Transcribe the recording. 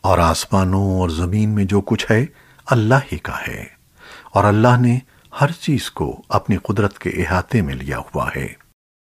اور آسمانوں اور زمین میں جو کچھ ہے، اللہ ہی کا ہے۔ اور اللہ نے ہر چیز کو اپنی قدرت کے احاطے میں لیا ہوا ہے۔